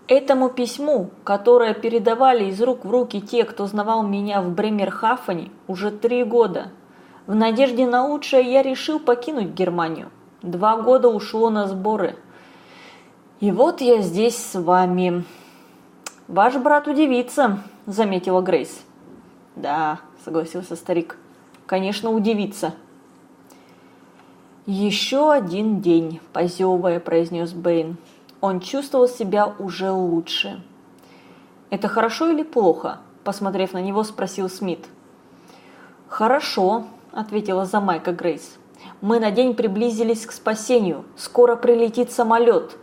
Этому письму, которое передавали из рук в руки те, кто знавал меня в Бремерхафене, уже три года. В надежде на лучшее я решил покинуть Германию. Два года ушло на сборы. И вот я здесь с вами. Ваш брат удивится, заметила Грейс. Да, согласился старик. Конечно, удивится. Еще один день, позевая, произнес Бэйн. Он чувствовал себя уже лучше. Это хорошо или плохо? Посмотрев на него, спросил Смит. Хорошо, ответила за Майка Грейс. Мы на день приблизились к спасению. Скоро прилетит самолет.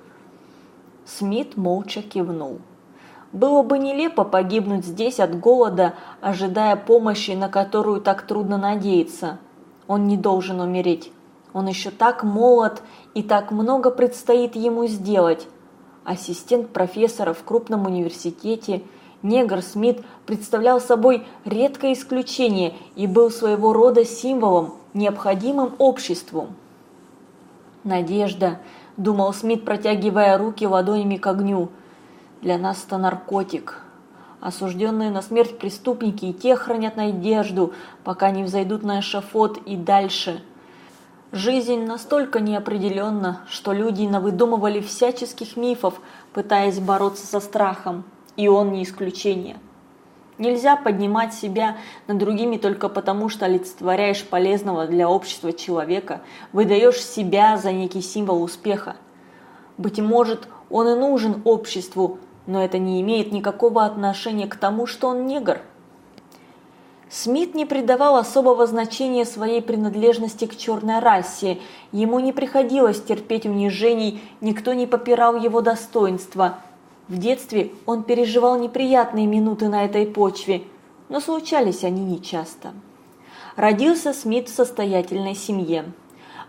Смит молча кивнул. Было бы нелепо погибнуть здесь от голода, ожидая помощи, на которую так трудно надеяться. Он не должен умереть. Он еще так молод и так много предстоит ему сделать. Ассистент профессора в крупном университете, негр Смит представлял собой редкое исключение и был своего рода символом, необходимым обществу. «Надежда», – думал Смит, протягивая руки ладонями к огню – для нас это наркотик. Осужденные на смерть преступники и те хранят надежду, пока не взойдут на эшафот и дальше. Жизнь настолько неопределенна, что люди навыдумывали всяческих мифов, пытаясь бороться со страхом, и он не исключение. Нельзя поднимать себя над другими только потому, что олицетворяешь полезного для общества человека, выдаешь себя за некий символ успеха. Быть может, он и нужен обществу, но это не имеет никакого отношения к тому, что он негр. Смит не придавал особого значения своей принадлежности к черной расе, ему не приходилось терпеть унижений, никто не попирал его достоинства. В детстве он переживал неприятные минуты на этой почве, но случались они нечасто. Родился Смит в состоятельной семье.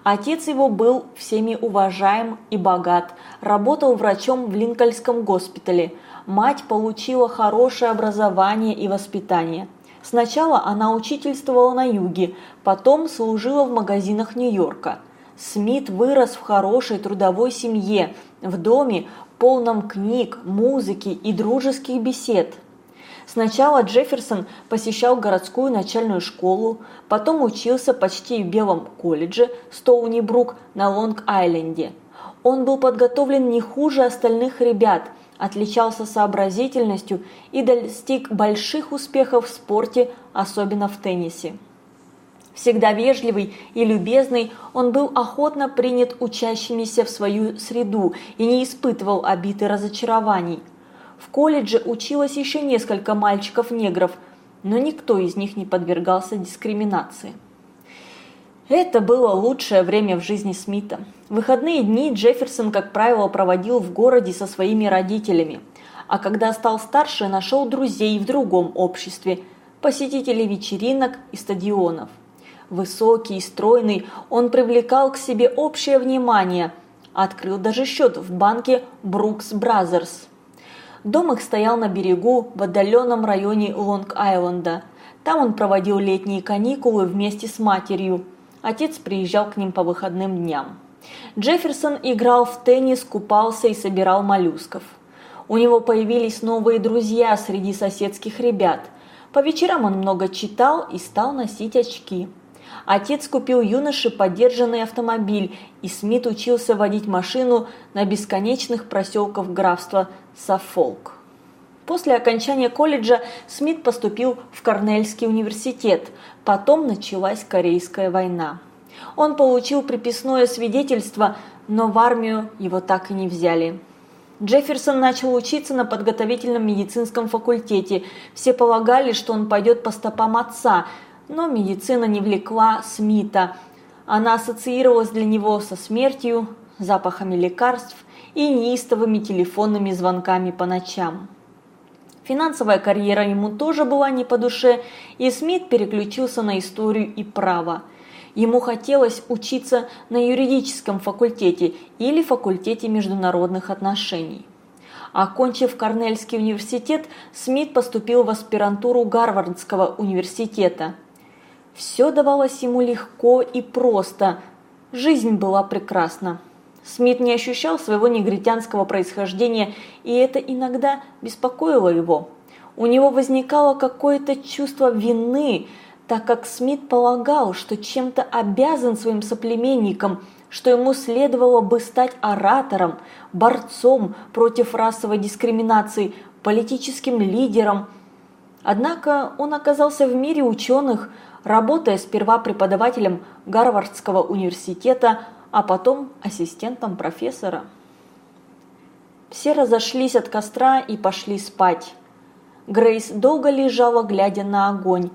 Отец его был всеми уважаем и богат, работал врачом в Линкольнском госпитале. Мать получила хорошее образование и воспитание. Сначала она учительствовала на юге, потом служила в магазинах Нью-Йорка. Смит вырос в хорошей трудовой семье, в доме, полном книг, музыки и дружеских бесед. Сначала Джефферсон посещал городскую начальную школу, потом учился почти в Белом колледже Стоуни-Брук на Лонг-Айленде. Он был подготовлен не хуже остальных ребят, отличался сообразительностью и достиг больших успехов в спорте, особенно в теннисе. Всегда вежливый и любезный, он был охотно принят учащимися в свою среду и не испытывал обид и разочарований – в колледже училось еще несколько мальчиков-негров, но никто из них не подвергался дискриминации. Это было лучшее время в жизни Смита. Выходные дни Джефферсон, как правило, проводил в городе со своими родителями, а когда стал старше, нашел друзей в другом обществе, посетителей вечеринок и стадионов. Высокий и стройный, он привлекал к себе общее внимание, открыл даже счет в банке Brooks Brothers. Дом их стоял на берегу в отдаленном районе Лонг-Айленда. Там он проводил летние каникулы вместе с матерью. Отец приезжал к ним по выходным дням. Джефферсон играл в теннис, купался и собирал моллюсков. У него появились новые друзья среди соседских ребят. По вечерам он много читал и стал носить очки. Отец купил юноше подержанный автомобиль, и Смит учился водить машину на бесконечных проселках графства Саффолк. После окончания колледжа Смит поступил в Корнельский университет, потом началась Корейская война. Он получил приписное свидетельство, но в армию его так и не взяли. Джефферсон начал учиться на подготовительном медицинском факультете. Все полагали, что он пойдет по стопам отца, но медицина не влекла Смита. Она ассоциировалась для него со смертью, запахами лекарств и неистовыми телефонными звонками по ночам. Финансовая карьера ему тоже была не по душе, и Смит переключился на историю и право. Ему хотелось учиться на юридическом факультете или факультете международных отношений. Окончив Корнельский университет, Смит поступил в аспирантуру Гарвардского университета. Все давалось ему легко и просто. Жизнь была прекрасна. Смит не ощущал своего негритянского происхождения, и это иногда беспокоило его. У него возникало какое-то чувство вины, так как Смит полагал, что чем-то обязан своим соплеменникам, что ему следовало бы стать оратором, борцом против расовой дискриминации, политическим лидером. Однако он оказался в мире ученых, работая сперва преподавателем Гарвардского университета, а потом ассистентом профессора. Все разошлись от костра и пошли спать. Грейс долго лежала, глядя на огонь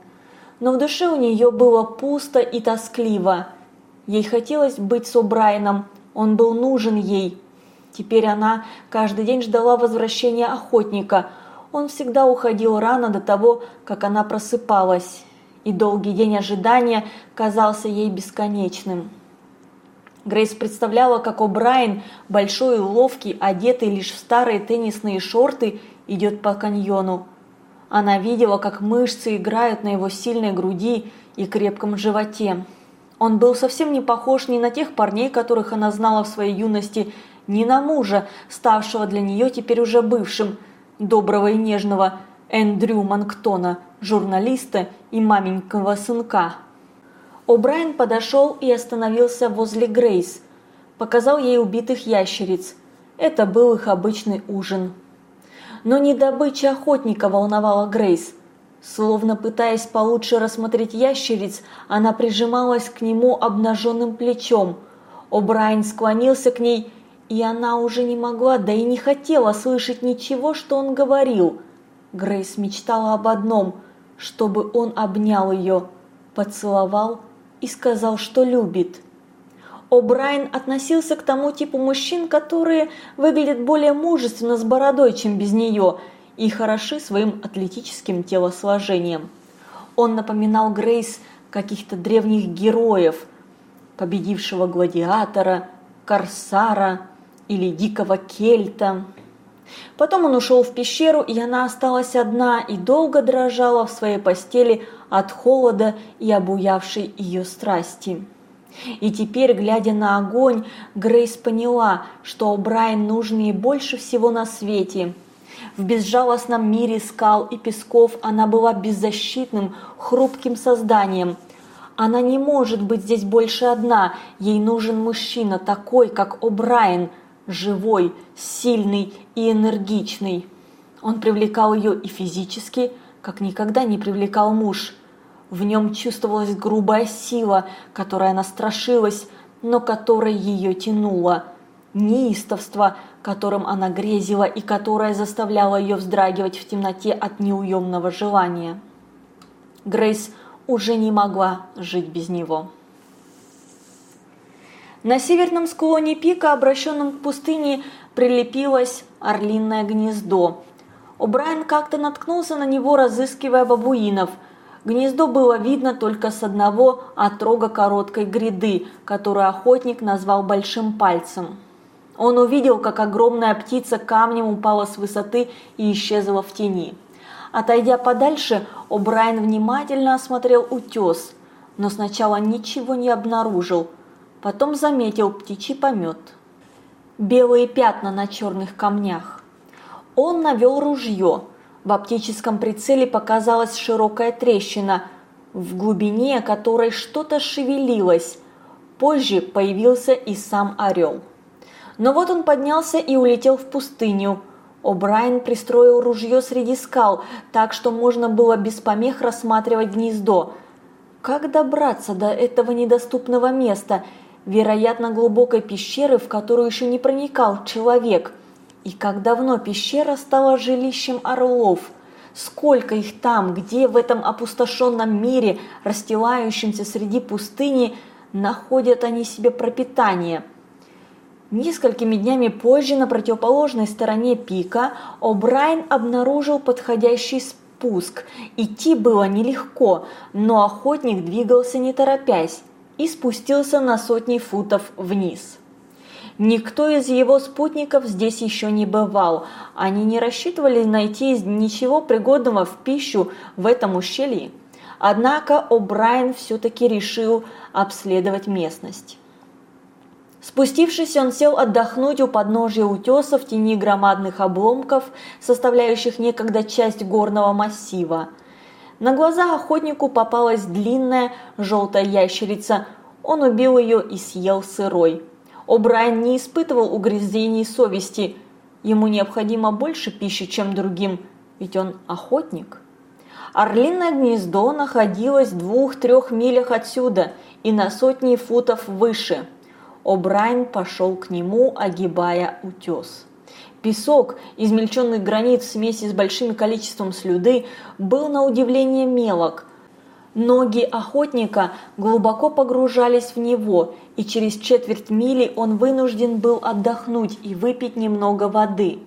но в душе у нее было пусто и тоскливо. Ей хотелось быть с О'Брайеном, он был нужен ей. Теперь она каждый день ждала возвращения охотника. Он всегда уходил рано до того, как она просыпалась, и долгий день ожидания казался ей бесконечным. Грейс представляла, как О'Брайен, большой и ловкий, одетый лишь в старые теннисные шорты, идет по каньону. Она видела, как мышцы играют на его сильной груди и крепком животе. Он был совсем не похож ни на тех парней, которых она знала в своей юности, ни на мужа, ставшего для нее теперь уже бывшим, доброго и нежного Эндрю Манктона, журналиста и маменького сынка. О'Брайен подошел и остановился возле Грейс. Показал ей убитых ящериц. Это был их обычный ужин но не добыча охотника волновала Грейс. Словно пытаясь получше рассмотреть ящериц, она прижималась к нему обнаженным плечом. О'Брайен склонился к ней, и она уже не могла, да и не хотела слышать ничего, что он говорил. Грейс мечтала об одном, чтобы он обнял ее, поцеловал и сказал, что любит. О'Брайен относился к тому типу мужчин, которые выглядят более мужественно с бородой, чем без нее, и хороши своим атлетическим телосложением. Он напоминал Грейс каких-то древних героев, победившего гладиатора, корсара или дикого кельта. Потом он ушел в пещеру, и она осталась одна и долго дрожала в своей постели от холода и обуявшей ее страсти. И теперь, глядя на огонь, Грейс поняла, что Брайан нужен ей больше всего на свете. В безжалостном мире скал и песков она была беззащитным, хрупким созданием. Она не может быть здесь больше одна, ей нужен мужчина, такой, как О'Брайен, живой, сильный и энергичный. Он привлекал ее и физически, как никогда не привлекал муж – в нем чувствовалась грубая сила, которая настрашилась, но которой ее тянуло. Неистовство, которым она грезила и которое заставляло ее вздрагивать в темноте от неуемного желания. Грейс уже не могла жить без него. На северном склоне пика, обращенном к пустыне, прилепилось орлиное гнездо. О'Брайен как-то наткнулся на него, разыскивая бабуинов – Гнездо было видно только с одного отрога короткой гряды, которую охотник назвал большим пальцем. Он увидел, как огромная птица камнем упала с высоты и исчезла в тени. Отойдя подальше, О'Брайен внимательно осмотрел утес, но сначала ничего не обнаружил, потом заметил птичий помет. Белые пятна на черных камнях. Он навел ружье, в оптическом прицеле показалась широкая трещина, в глубине которой что-то шевелилось. Позже появился и сам орел. Но вот он поднялся и улетел в пустыню. О'Брайен пристроил ружье среди скал, так что можно было без помех рассматривать гнездо. Как добраться до этого недоступного места, вероятно, глубокой пещеры, в которую еще не проникал человек – и как давно пещера стала жилищем орлов? Сколько их там, где в этом опустошенном мире, расстилающемся среди пустыни, находят они себе пропитание? Несколькими днями позже на противоположной стороне пика О'Брайен обнаружил подходящий спуск. Идти было нелегко, но охотник двигался не торопясь и спустился на сотни футов вниз. Никто из его спутников здесь еще не бывал. Они не рассчитывали найти ничего пригодного в пищу в этом ущелье. Однако О'Брайен все-таки решил обследовать местность. Спустившись, он сел отдохнуть у подножия утеса в тени громадных обломков, составляющих некогда часть горного массива. На глаза охотнику попалась длинная желтая ящерица. Он убил ее и съел сырой. О'Брайен не испытывал угрызений совести. Ему необходимо больше пищи, чем другим, ведь он охотник. Орлиное гнездо находилось в двух-трех милях отсюда и на сотни футов выше – О'Брайен пошел к нему, огибая утес. Песок, измельченный гранит в смеси с большим количеством слюды, был на удивление мелок. Ноги охотника глубоко погружались в него, и через четверть мили он вынужден был отдохнуть и выпить немного воды.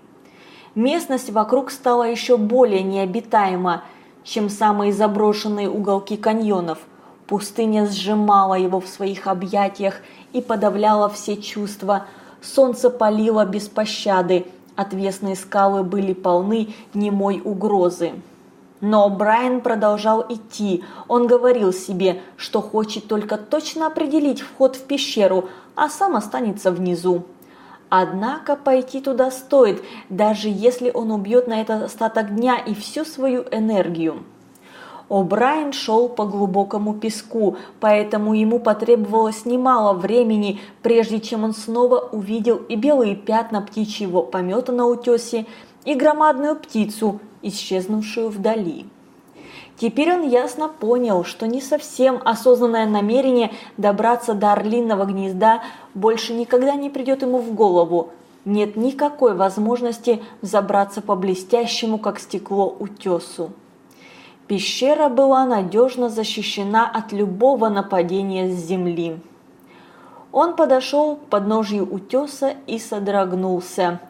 Местность вокруг стала еще более необитаема, чем самые заброшенные уголки каньонов. Пустыня сжимала его в своих объятиях и подавляла все чувства. Солнце палило без пощады, отвесные скалы были полны немой угрозы. Но Брайан продолжал идти. Он говорил себе, что хочет только точно определить вход в пещеру, а сам останется внизу. Однако пойти туда стоит, даже если он убьет на это остаток дня и всю свою энергию. О'Брайен шел по глубокому песку, поэтому ему потребовалось немало времени, прежде чем он снова увидел и белые пятна птичьего помета на утесе, и громадную птицу, исчезнувшую вдали. Теперь он ясно понял, что не совсем осознанное намерение добраться до орлиного гнезда больше никогда не придет ему в голову. Нет никакой возможности забраться по блестящему, как стекло, утесу. Пещера была надежно защищена от любого нападения с земли. Он подошел к подножию утеса и содрогнулся.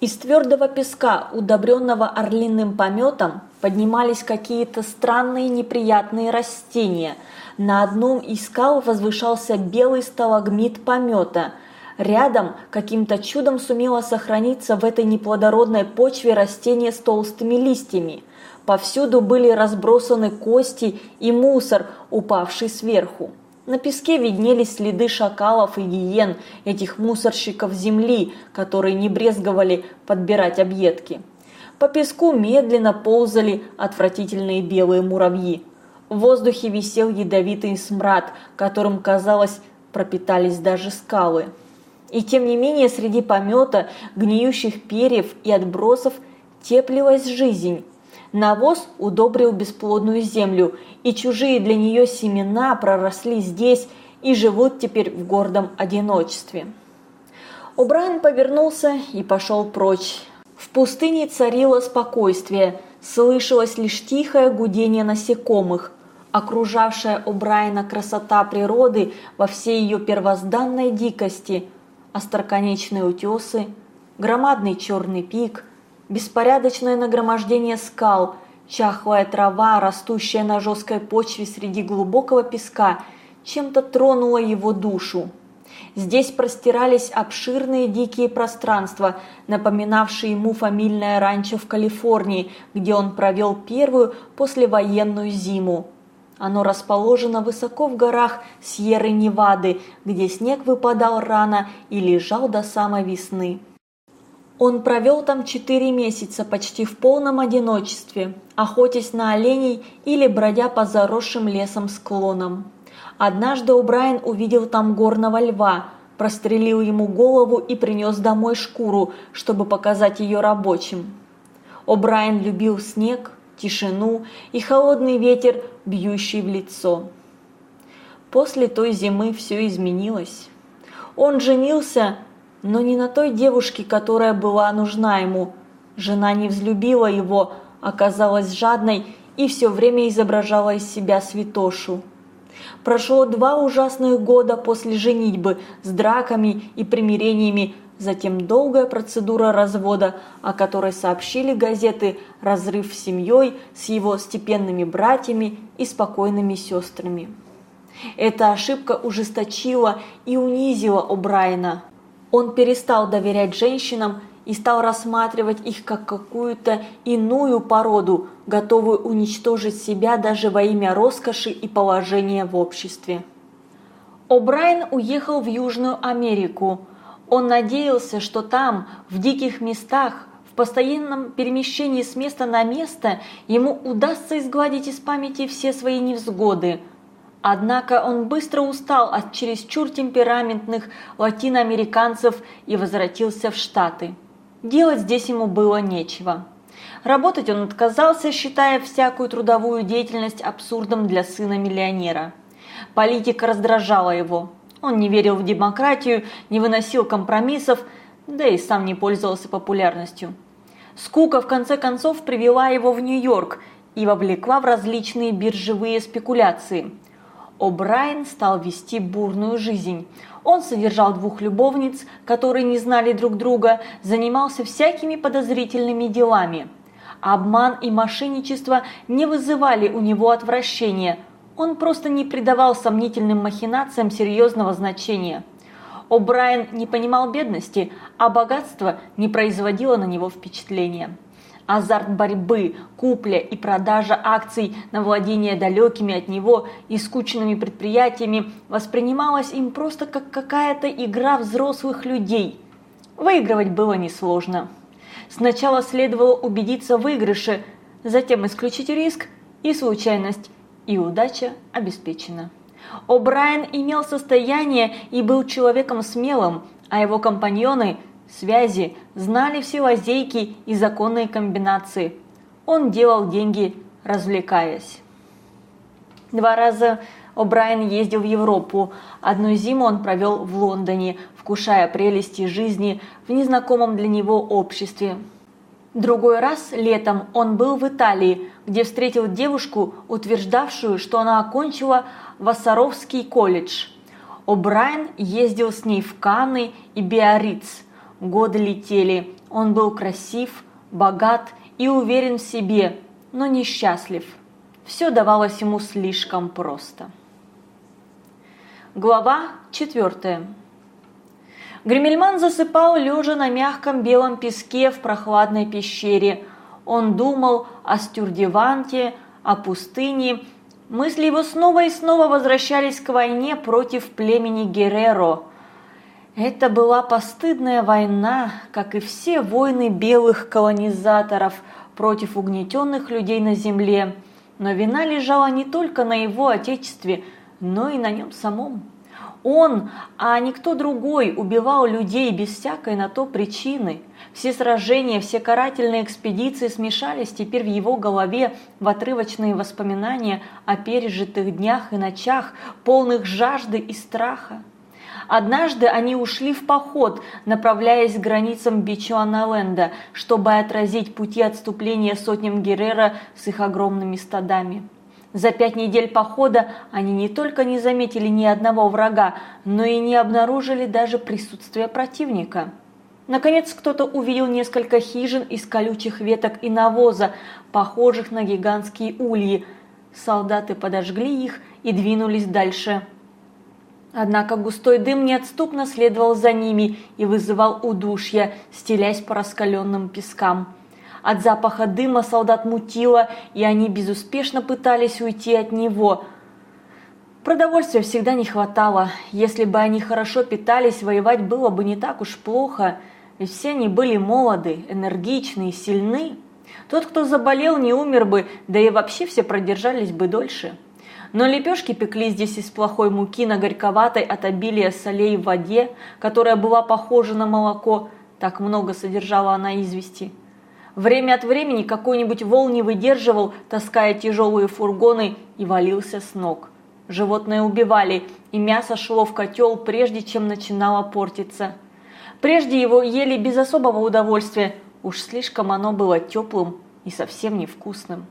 Из твердого песка, удобренного орлиным пометом, поднимались какие-то странные неприятные растения. На одном из скал возвышался белый сталагмит помета. Рядом каким-то чудом сумело сохраниться в этой неплодородной почве растение с толстыми листьями – Повсюду были разбросаны кости и мусор, упавший сверху. На песке виднелись следы шакалов и гиен, этих мусорщиков земли, которые не брезговали подбирать объедки. По песку медленно ползали отвратительные белые муравьи. В воздухе висел ядовитый смрад, которым, казалось, пропитались даже скалы. И тем не менее среди помета, гниющих перьев и отбросов теплилась жизнь. Навоз удобрил бесплодную землю, и чужие для нее семена проросли здесь и живут теперь в гордом одиночестве. О'Брайен повернулся и пошел прочь. В пустыне царило спокойствие, слышалось лишь тихое гудение насекомых. Окружавшая О'Брайена красота природы во всей ее первозданной дикости, остроконечные утесы, громадный черный пик – беспорядочное нагромождение скал, чахлая трава, растущая на жесткой почве среди глубокого песка, чем-то тронула его душу. Здесь простирались обширные дикие пространства, напоминавшие ему фамильное ранчо в Калифорнии, где он провел первую послевоенную зиму. Оно расположено высоко в горах Сьерры-Невады, где снег выпадал рано и лежал до самой весны. Он провел там четыре месяца почти в полном одиночестве, охотясь на оленей или бродя по заросшим лесом склонам. Однажды О'Брайен увидел там горного льва, прострелил ему голову и принес домой шкуру, чтобы показать ее рабочим. О'Брайен любил снег, тишину и холодный ветер, бьющий в лицо. После той зимы все изменилось. Он женился но не на той девушке, которая была нужна ему. Жена не взлюбила его, оказалась жадной и все время изображала из себя святошу. Прошло два ужасных года после женитьбы с драками и примирениями, затем долгая процедура развода, о которой сообщили газеты «Разрыв с семьей» с его степенными братьями и спокойными сестрами. Эта ошибка ужесточила и унизила О'Брайена. Он перестал доверять женщинам и стал рассматривать их как какую-то иную породу, готовую уничтожить себя даже во имя роскоши и положения в обществе. О'Брайен уехал в Южную Америку. Он надеялся, что там, в диких местах, в постоянном перемещении с места на место, ему удастся изгладить из памяти все свои невзгоды – Однако он быстро устал от чересчур темпераментных латиноамериканцев и возвратился в Штаты. Делать здесь ему было нечего. Работать он отказался, считая всякую трудовую деятельность абсурдом для сына миллионера. Политика раздражала его. Он не верил в демократию, не выносил компромиссов, да и сам не пользовался популярностью. Скука в конце концов привела его в Нью-Йорк и вовлекла в различные биржевые спекуляции – О'Брайен стал вести бурную жизнь. Он содержал двух любовниц, которые не знали друг друга, занимался всякими подозрительными делами. Обман и мошенничество не вызывали у него отвращения, он просто не придавал сомнительным махинациям серьезного значения. О'Брайен не понимал бедности, а богатство не производило на него впечатления. Азарт борьбы, купля и продажа акций на владение далекими от него и скучными предприятиями воспринималась им просто как какая-то игра взрослых людей. Выигрывать было несложно. Сначала следовало убедиться в выигрыше, затем исключить риск и случайность, и удача обеспечена. О'Брайен имел состояние и был человеком смелым, а его компаньоны связи, знали все лазейки и законные комбинации. Он делал деньги, развлекаясь. Два раза О'Брайен ездил в Европу. Одну зиму он провел в Лондоне, вкушая прелести жизни в незнакомом для него обществе. Другой раз летом он был в Италии, где встретил девушку, утверждавшую, что она окончила Вассаровский колледж. О'Брайен ездил с ней в Канны и Биарриц – Годы летели, он был красив, богат и уверен в себе, но несчастлив. Все давалось ему слишком просто. Глава 4. Гремельман засыпал лежа на мягком белом песке в прохладной пещере. Он думал о Стюрдеванте, о пустыне. Мысли его снова и снова возвращались к войне против племени Герреро – это была постыдная война, как и все войны белых колонизаторов против угнетенных людей на земле. Но вина лежала не только на его отечестве, но и на нем самом. Он, а никто другой, убивал людей без всякой на то причины. Все сражения, все карательные экспедиции смешались теперь в его голове в отрывочные воспоминания о пережитых днях и ночах, полных жажды и страха. Однажды они ушли в поход, направляясь к границам Бичуаналенда, чтобы отразить пути отступления сотням Геррера с их огромными стадами. За пять недель похода они не только не заметили ни одного врага, но и не обнаружили даже присутствия противника. Наконец кто-то увидел несколько хижин из колючих веток и навоза, похожих на гигантские ульи. Солдаты подожгли их и двинулись дальше. Однако густой дым неотступно следовал за ними и вызывал удушье, стелясь по раскаленным пескам. От запаха дыма солдат мутило, и они безуспешно пытались уйти от него. Продовольствия всегда не хватало. Если бы они хорошо питались, воевать было бы не так уж плохо. Ведь все они были молоды, энергичны и сильны. Тот, кто заболел, не умер бы, да и вообще все продержались бы дольше. Но лепешки пекли здесь из плохой муки на горьковатой от обилия солей в воде, которая была похожа на молоко, так много содержала она извести. Время от времени какой-нибудь вол не выдерживал, таская тяжелые фургоны, и валился с ног. Животные убивали, и мясо шло в котел, прежде чем начинало портиться. Прежде его ели без особого удовольствия, уж слишком оно было теплым и совсем невкусным.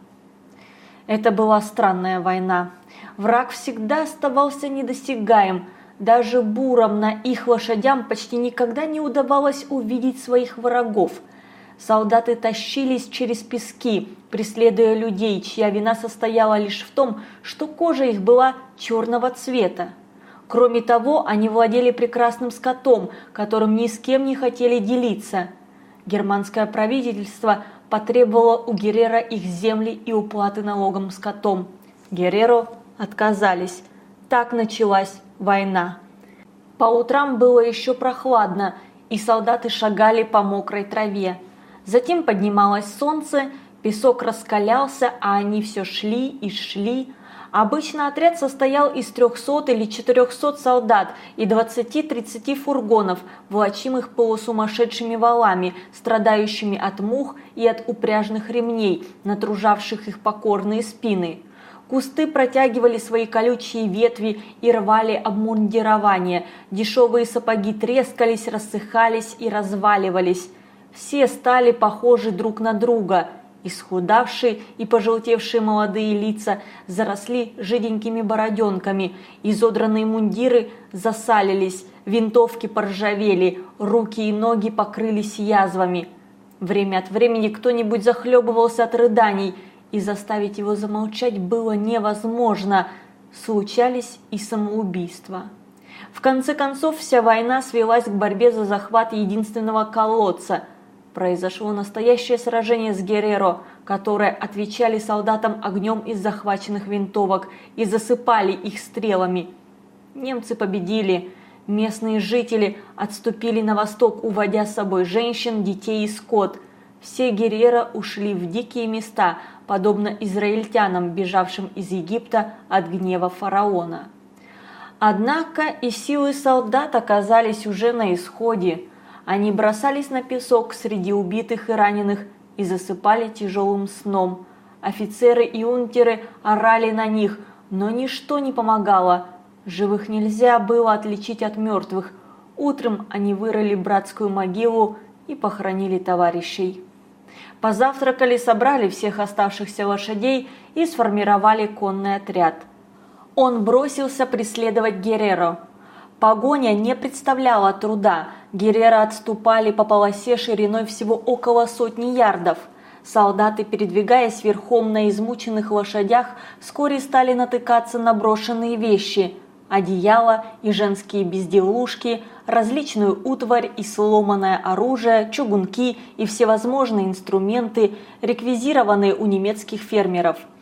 Это была странная война. Враг всегда оставался недосягаем. Даже бурам на их лошадям почти никогда не удавалось увидеть своих врагов. Солдаты тащились через пески, преследуя людей, чья вина состояла лишь в том, что кожа их была черного цвета. Кроме того, они владели прекрасным скотом, которым ни с кем не хотели делиться. Германское правительство потребовало у Геррера их земли и уплаты налогом скотом. Герреро отказались. Так началась война. По утрам было еще прохладно, и солдаты шагали по мокрой траве. Затем поднималось солнце, песок раскалялся, а они все шли и шли. Обычно отряд состоял из 300 или 400 солдат и 20-30 фургонов, влачимых полусумасшедшими валами, страдающими от мух и от упряжных ремней, натружавших их покорные спины. Кусты протягивали свои колючие ветви и рвали обмундирование. Дешевые сапоги трескались, рассыхались и разваливались. Все стали похожи друг на друга. Исхудавшие и пожелтевшие молодые лица заросли жиденькими бороденками, изодранные мундиры засалились, винтовки поржавели, руки и ноги покрылись язвами. Время от времени кто-нибудь захлебывался от рыданий, и заставить его замолчать было невозможно. Случались и самоубийства. В конце концов, вся война свелась к борьбе за захват единственного колодца. Произошло настоящее сражение с Герреро, которое отвечали солдатам огнем из захваченных винтовок и засыпали их стрелами. Немцы победили. Местные жители отступили на восток, уводя с собой женщин, детей и скот. Все Геррера ушли в дикие места – подобно израильтянам, бежавшим из Египта от гнева фараона. Однако и силы солдат оказались уже на исходе. Они бросались на песок среди убитых и раненых и засыпали тяжелым сном. Офицеры и унтеры орали на них, но ничто не помогало. Живых нельзя было отличить от мертвых. Утром они вырыли братскую могилу и похоронили товарищей. Позавтракали, собрали всех оставшихся лошадей и сформировали конный отряд. Он бросился преследовать Герреро. Погоня не представляла труда. Геррера отступали по полосе шириной всего около сотни ярдов. Солдаты, передвигаясь верхом на измученных лошадях, вскоре стали натыкаться на брошенные вещи – одеяло и женские безделушки, различную утварь и сломанное оружие, чугунки и всевозможные инструменты, реквизированные у немецких фермеров –